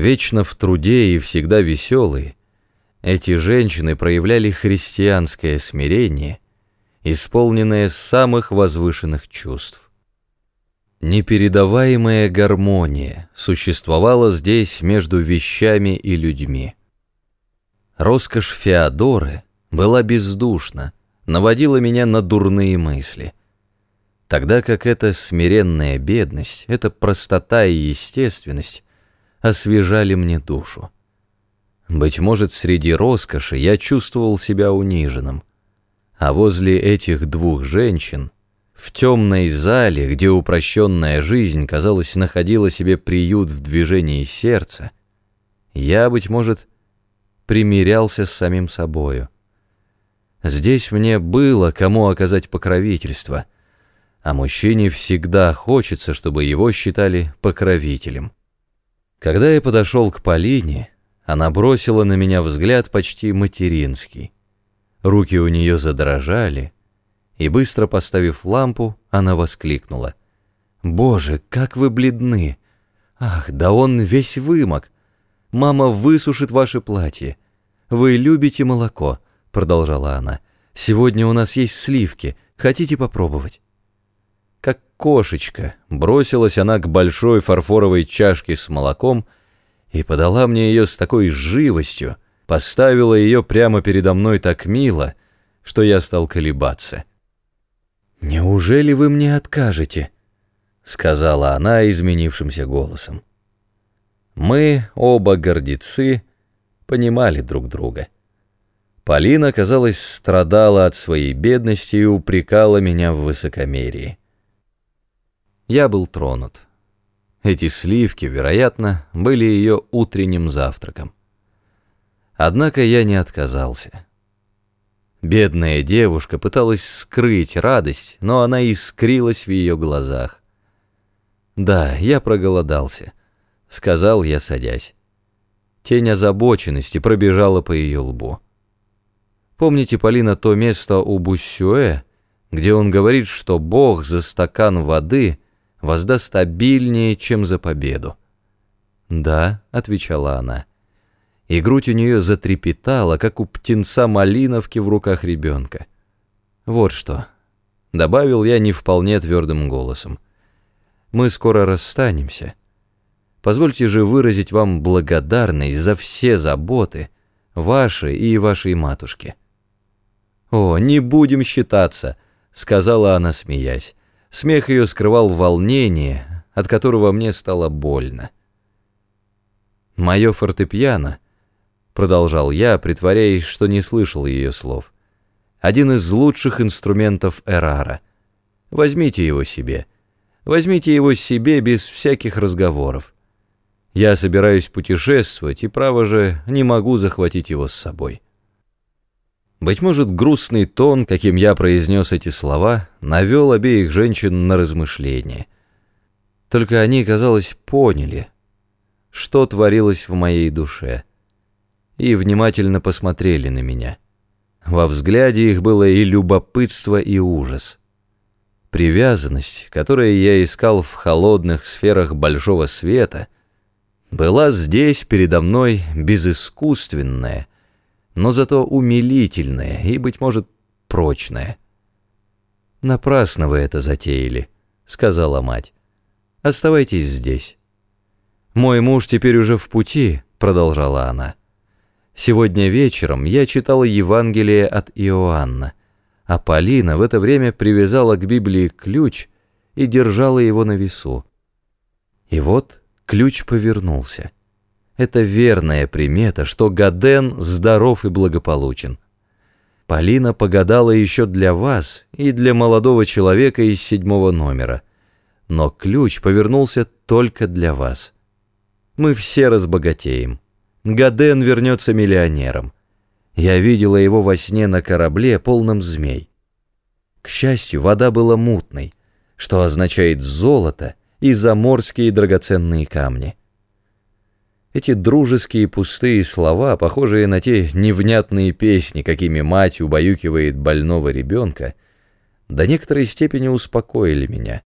Вечно в труде и всегда веселые, эти женщины проявляли христианское смирение, исполненное самых возвышенных чувств. Непередаваемая гармония существовала здесь между вещами и людьми. Роскошь Феодоры была бездушна, наводила меня на дурные мысли, тогда как эта смиренная бедность, эта простота и естественность освежали мне душу. Быть может, среди роскоши я чувствовал себя униженным. А возле этих двух женщин, в темной зале, где упрощенная жизнь, казалось, находила себе приют в движении сердца, я, быть может, примирялся с самим собою. Здесь мне было кому оказать покровительство, а мужчине всегда хочется, чтобы его считали покровителем. Когда я подошел к Полине, она бросила на меня взгляд почти материнский. Руки у нее задрожали, и, быстро поставив лампу, она воскликнула. «Боже, как вы бледны! Ах, да он весь вымок! Мама высушит ваше платье. Вы любите молоко», — продолжала она. «Сегодня у нас есть сливки. Хотите попробовать?» Как кошечка бросилась она к большой фарфоровой чашке с молоком, — и подала мне ее с такой живостью, поставила ее прямо передо мной так мило, что я стал колебаться. «Неужели вы мне откажете?» — сказала она изменившимся голосом. Мы, оба гордецы, понимали друг друга. Полина, казалось, страдала от своей бедности и упрекала меня в высокомерии. Я был тронут. Эти сливки, вероятно, были ее утренним завтраком. Однако я не отказался. Бедная девушка пыталась скрыть радость, но она искрилась в ее глазах. «Да, я проголодался», — сказал я, садясь. Тень озабоченности пробежала по ее лбу. Помните, Полина, то место у Буссюэ, где он говорит, что Бог за стакан воды — воздаст обильнее, чем за победу. «Да», — отвечала она, и грудь у нее затрепетала, как у птенца малиновки в руках ребенка. «Вот что», — добавил я не вполне твердым голосом, — «мы скоро расстанемся. Позвольте же выразить вам благодарность за все заботы, ваши и вашей матушки». «О, не будем считаться», — сказала она, смеясь. Смех ее скрывал волнение, от которого мне стало больно. «Мое фортепиано», — продолжал я, притворяясь, что не слышал ее слов, — «один из лучших инструментов Эрара. Возьмите его себе. Возьмите его себе без всяких разговоров. Я собираюсь путешествовать, и, право же, не могу захватить его с собой». Быть может, грустный тон, каким я произнес эти слова, навел обеих женщин на размышления. Только они, казалось, поняли, что творилось в моей душе, и внимательно посмотрели на меня. Во взгляде их было и любопытство, и ужас. Привязанность, которую я искал в холодных сферах большого света, была здесь передо мной безыскусственная, но зато умилительное и, быть может, прочное. «Напрасно вы это затеяли», — сказала мать. «Оставайтесь здесь». «Мой муж теперь уже в пути», — продолжала она. «Сегодня вечером я читала Евангелие от Иоанна, а Полина в это время привязала к Библии ключ и держала его на весу. И вот ключ повернулся. Это верная примета, что Гаден здоров и благополучен. Полина погадала еще для вас и для молодого человека из седьмого номера. Но ключ повернулся только для вас. Мы все разбогатеем. Гаден вернется миллионером. Я видела его во сне на корабле, полном змей. К счастью, вода была мутной, что означает золото и заморские драгоценные камни. Эти дружеские пустые слова, похожие на те невнятные песни, какими мать убаюкивает больного ребенка, до некоторой степени успокоили меня.